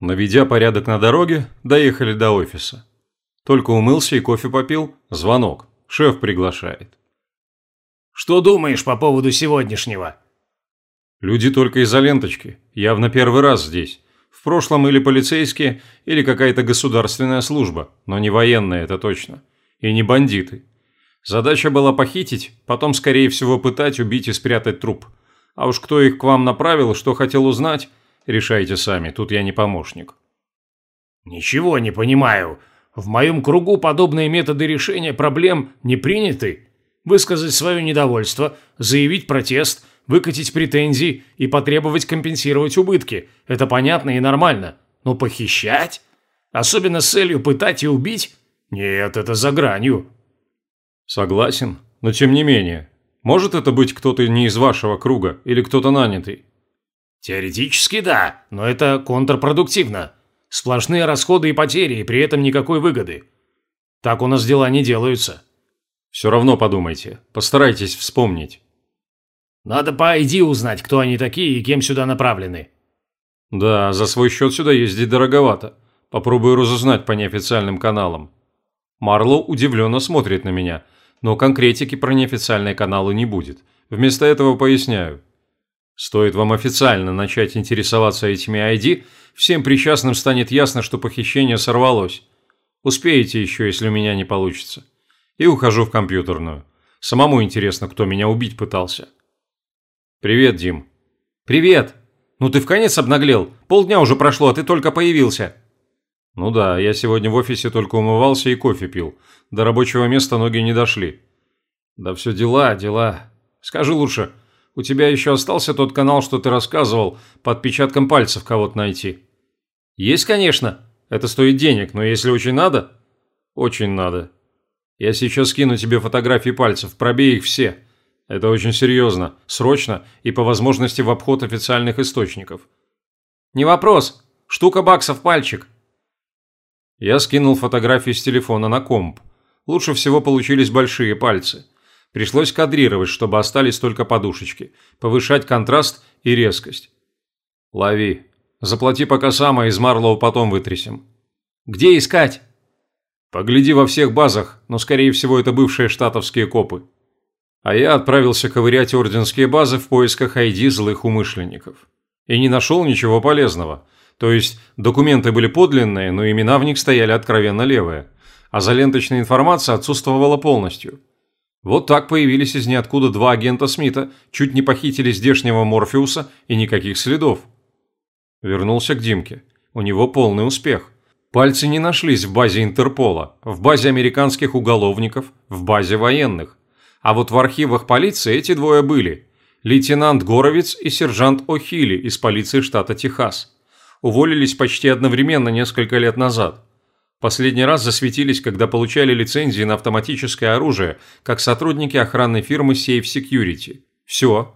Наведя порядок на дороге, доехали до офиса. Только умылся и кофе попил, звонок. Шеф приглашает. «Что думаешь по поводу сегодняшнего?» Люди только из-за ленточки. Явно первый раз здесь. В прошлом или полицейские, или какая-то государственная служба, но не военная, это точно. И не бандиты. Задача была похитить, потом, скорее всего, пытать, убить и спрятать труп. А уж кто их к вам направил, что хотел узнать, решайте сами, тут я не помощник. Ничего не понимаю. В моем кругу подобные методы решения проблем не приняты. Высказать свое недовольство, заявить протест, выкатить претензии и потребовать компенсировать убытки. Это понятно и нормально. Но похищать? Особенно с целью пытать и убить? Нет, это за гранью. Согласен, но тем не менее. Может это быть кто-то не из вашего круга или кто-то нанятый? Теоретически да, но это контрпродуктивно. Сплошные расходы и потери, и при этом никакой выгоды. Так у нас дела не делаются. Все равно подумайте, постарайтесь вспомнить. Надо по ID узнать, кто они такие и кем сюда направлены. Да, за свой счет сюда ездить дороговато. Попробую разузнать по неофициальным каналам. Марлоу удивленно смотрит на меня, но конкретики про неофициальные каналы не будет. Вместо этого поясняю. Стоит вам официально начать интересоваться этими ID, всем причастным станет ясно, что похищение сорвалось. Успеете еще, если у меня не получится. И ухожу в компьютерную. Самому интересно, кто меня убить пытался. «Привет, Дим». «Привет! Ну ты в конец обнаглел. Полдня уже прошло, а ты только появился». «Ну да, я сегодня в офисе только умывался и кофе пил. До рабочего места ноги не дошли». «Да все дела, дела. Скажи лучше, у тебя еще остался тот канал, что ты рассказывал, по отпечаткам пальцев кого-то найти?» «Есть, конечно. Это стоит денег, но если очень надо...» «Очень надо. Я сейчас скину тебе фотографии пальцев, пробей их все. Это очень серьезно, срочно и по возможности в обход официальных источников. Не вопрос. Штука баксов пальчик. Я скинул фотографии с телефона на комп. Лучше всего получились большие пальцы. Пришлось кадрировать, чтобы остались только подушечки, повышать контраст и резкость. Лови. Заплати пока сам, а из Марлоу потом вытрясем. Где искать? Погляди во всех базах, но скорее всего это бывшие штатовские копы а я отправился ковырять орденские базы в поисках ID злых умышленников. И не нашел ничего полезного. То есть документы были подлинные, но имена в них стояли откровенно левые, а заленточная информация отсутствовала полностью. Вот так появились из ниоткуда два агента Смита, чуть не похитили здешнего Морфеуса и никаких следов. Вернулся к Димке. У него полный успех. Пальцы не нашлись в базе Интерпола, в базе американских уголовников, в базе военных. А вот в архивах полиции эти двое были. Лейтенант Горовец и сержант О'Хилли из полиции штата Техас. Уволились почти одновременно несколько лет назад. Последний раз засветились, когда получали лицензии на автоматическое оружие, как сотрудники охранной фирмы Safe Security. Все.